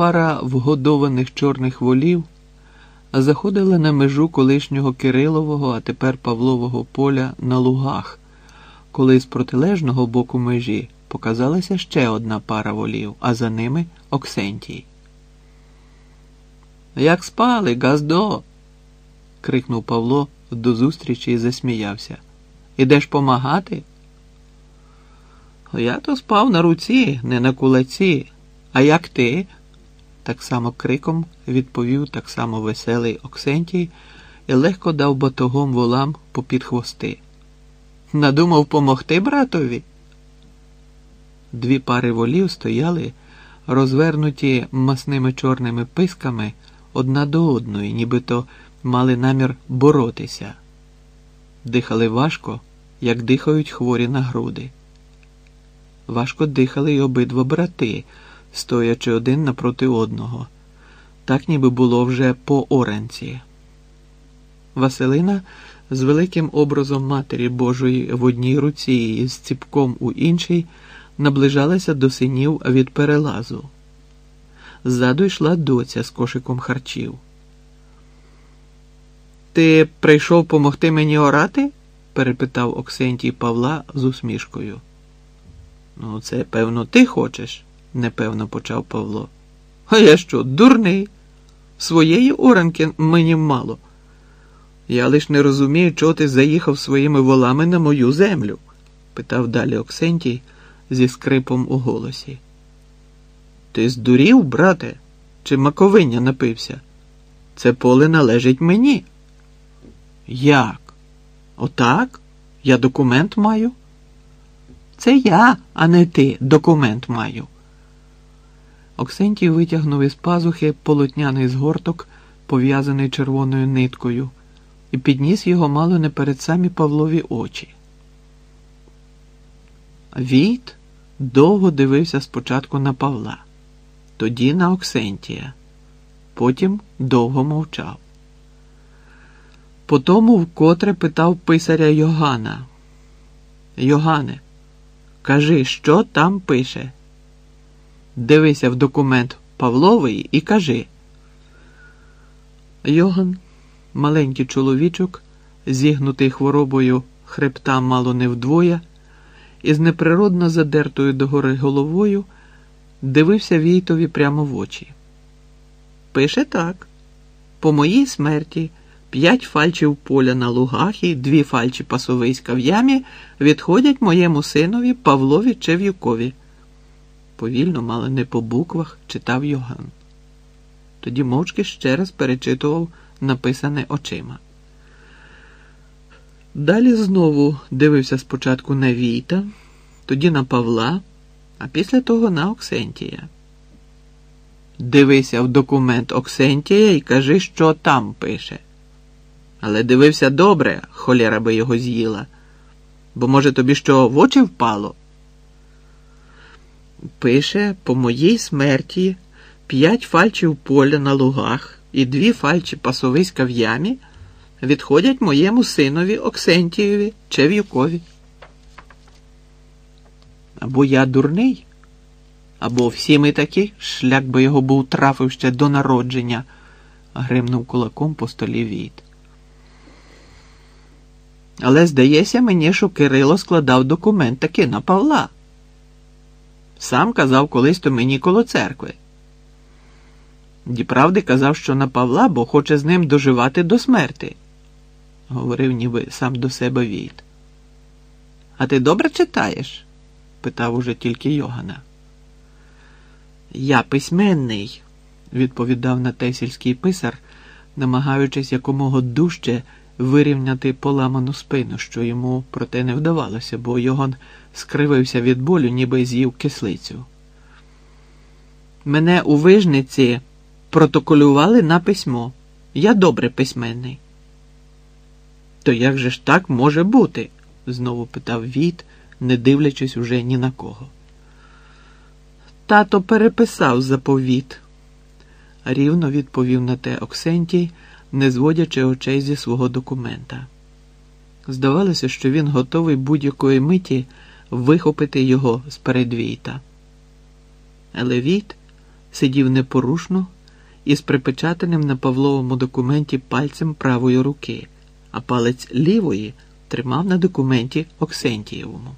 пара вгодованих чорних волів заходила на межу колишнього Кирилового, а тепер Павлового поля на лугах, коли з протилежного боку межі показалася ще одна пара волів, а за ними Оксентій. Як спали, Газдо? крикнув Павло до зустрічі і засміявся. Ідеш помагати? Я то спав на руці, не на кулаці. А як ти? Так само криком відповів так само веселий Оксентій і легко дав батогом волам попід хвости. Надумав помогти братові? Дві пари волів стояли, розвернуті масними чорними писками одна до одної, нібито мали намір боротися. Дихали важко, як дихають хворі на груди. Важко дихали й обидва брати, стоячи один напроти одного, так ніби було вже по оранці. Василина з великим образом Матері Божої в одній руці і з ціпком у іншій наближалася до синів від перелазу. Ззаду йшла доця з кошиком харчів. Ти прийшов помогти мені орати? перепитав Оксентій Павла з усмішкою. Ну, це, певно, ти хочеш, непевно почав Павло. А я що, дурний? Своєї оранки мені мало. Я лиш не розумію, чого ти заїхав своїми волами на мою землю, питав далі Оксентій зі скрипом у голосі. Ти здурів, брате, чи маковиння напився? Це поле належить мені. Як? Отак? Я документ маю? Це я, а не ти, документ маю. Оксентій витягнув із пазухи полотняний згорток, пов'язаний червоною ниткою, і підніс його мало не перед самі Павлові очі. Війт довго дивився спочатку на Павла, тоді на Оксентія, потім довго мовчав. Потому вкотре питав писаря Йогана. Йогане, кажи, що там пише? Дивися в документ Павловий і кажи. Йоган, маленький чоловічок, зігнутий хворобою хребта мало не вдвоє, із неприродно задертою догори головою, дивився Війтові прямо в очі. Пише так: по моїй смерті п'ять фальчів поля на лугах і дві фальчі пасовиська в ямі відходять моєму синові Павлові Чев'юкові. Повільно, мало не по буквах, читав Йоган. Тоді мовчки ще раз перечитував написане очима. Далі знову дивився спочатку на Війта, тоді на Павла, а після того на Оксентія. Дивися в документ Оксентія і кажи, що там пише. Але дивився добре, холєра би його з'їла, бо, може, тобі що в очі впало? Пише по моїй смерті п'ять фальчів поля на лугах і дві фальчі пасовиська в ямі відходять моєму синові Оксентієві Чев'юкові. Або я дурний, або всі ми такі, шлях би його був трафив ще до народження, гримнув кулаком по столі Війт. Але здається мені, що Кирило складав документ таки на Павла. Сам казав колись то мені коло церкви. Діправди казав, що на Павла, бо хоче з ним доживати до смерти, говорив ніби сам до себе Війт. А ти добре читаєш? питав уже тільки Йогана. Я письменний, відповідав натесільський писар, намагаючись якомога дужче вирівняти поламану спину, що йому проте не вдавалося, бо Йоган скривився від болю, ніби з'їв кислицю. Мене у вижниці протоколювали на письмо. Я добре письменний. То як же ж так може бути? знову питав Віт, не дивлячись уже ні на кого. Тато переписав заповіт, рівно відповів на те Оксентій, не зводячи очей зі свого документа. Здавалося, що він готовий будь-якої миті вихопити його з передвійта. Але Віт сидів непорушно із припечатаним на Павловому документі пальцем правої руки, а палець лівої тримав на документі Оксентієвому.